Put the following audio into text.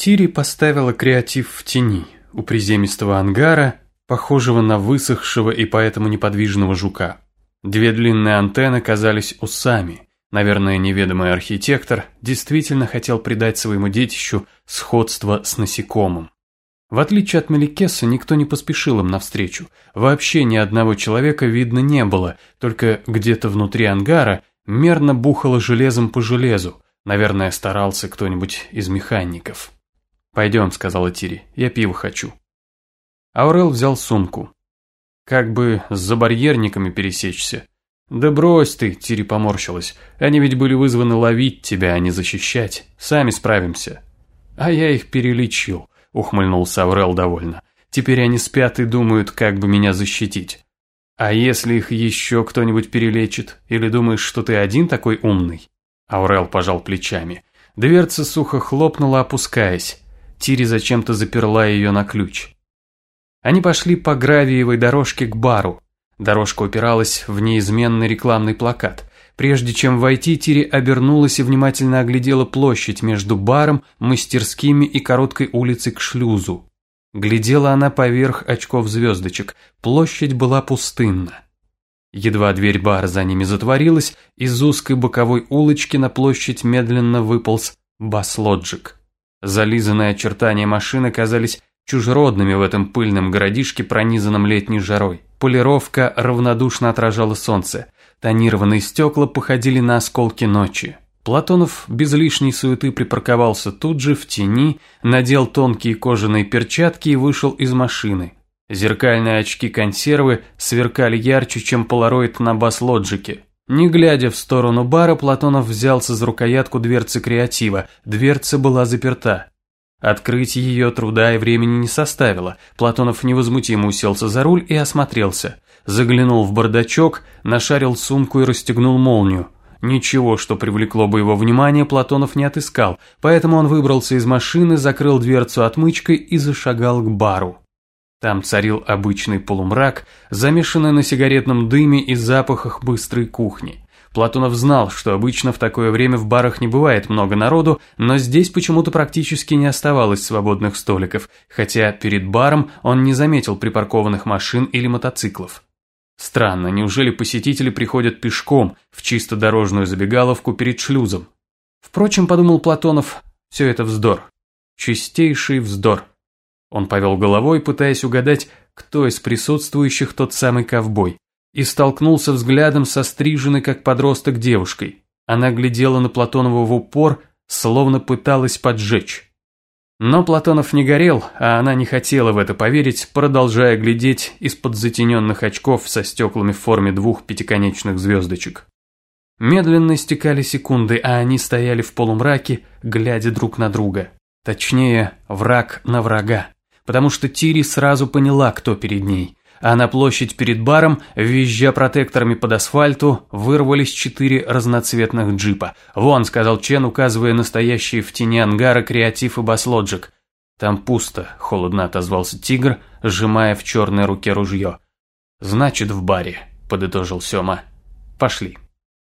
Тири поставила креатив в тени у приземистого ангара, похожего на высохшего и поэтому неподвижного жука. Две длинные антенны казались усами. Наверное, неведомый архитектор действительно хотел придать своему детищу сходство с насекомым. В отличие от Меликеса, никто не поспешил им навстречу. Вообще ни одного человека видно не было, только где-то внутри ангара мерно бухало железом по железу. Наверное, старался кто-нибудь из механиков. «Пойдем», — сказала Тири, — «я пиво хочу». Аурел взял сумку. «Как бы с забарьерниками пересечься». «Да брось ты», — Тири поморщилась, — «они ведь были вызваны ловить тебя, а не защищать. Сами справимся». «А я их перелечил», — ухмыльнулся Аурел довольно. «Теперь они спят и думают, как бы меня защитить». «А если их еще кто-нибудь перелечит? Или думаешь, что ты один такой умный?» Аурел пожал плечами. Дверца сухо хлопнула, опускаясь. Тири зачем-то заперла ее на ключ. Они пошли по гравиевой дорожке к бару. Дорожка упиралась в неизменный рекламный плакат. Прежде чем войти, Тири обернулась и внимательно оглядела площадь между баром, мастерскими и короткой улицей к шлюзу. Глядела она поверх очков звездочек. Площадь была пустынна. Едва дверь бара за ними затворилась, из узкой боковой улочки на площадь медленно выполз бас-лоджик. Зализанные очертания машины казались чужеродными в этом пыльном городишке, пронизанном летней жарой. Полировка равнодушно отражала солнце. Тонированные стекла походили на осколки ночи. Платонов без лишней суеты припарковался тут же, в тени, надел тонкие кожаные перчатки и вышел из машины. Зеркальные очки-консервы сверкали ярче, чем полароид на бас-лоджике. Не глядя в сторону бара, Платонов взялся за рукоятку дверцы креатива. Дверца была заперта. Открыть ее труда и времени не составило. Платонов невозмутимо уселся за руль и осмотрелся. Заглянул в бардачок, нашарил сумку и расстегнул молнию. Ничего, что привлекло бы его внимание, Платонов не отыскал, поэтому он выбрался из машины, закрыл дверцу отмычкой и зашагал к бару. Там царил обычный полумрак, замешанный на сигаретном дыме и запахах быстрой кухни. Платонов знал, что обычно в такое время в барах не бывает много народу, но здесь почему-то практически не оставалось свободных столиков, хотя перед баром он не заметил припаркованных машин или мотоциклов. Странно, неужели посетители приходят пешком в чисто дорожную забегаловку перед шлюзом? Впрочем, подумал Платонов, все это вздор. Чистейший вздор. Он повел головой, пытаясь угадать, кто из присутствующих тот самый ковбой, и столкнулся взглядом со стриженной, как подросток, девушкой. Она глядела на Платонова в упор, словно пыталась поджечь. Но Платонов не горел, а она не хотела в это поверить, продолжая глядеть из-под затененных очков со стеклами в форме двух пятиконечных звездочек. Медленно стекали секунды, а они стояли в полумраке, глядя друг на друга. Точнее, враг на врага потому что Тири сразу поняла, кто перед ней. А на площадь перед баром, визжа протекторами под асфальту, вырвались четыре разноцветных джипа. «Вон», — сказал Чен, указывая настоящие в тени ангара креатив и баслоджик. «Там пусто», — холодно отозвался тигр, сжимая в черной руке ружье. «Значит, в баре», — подытожил Сема. «Пошли».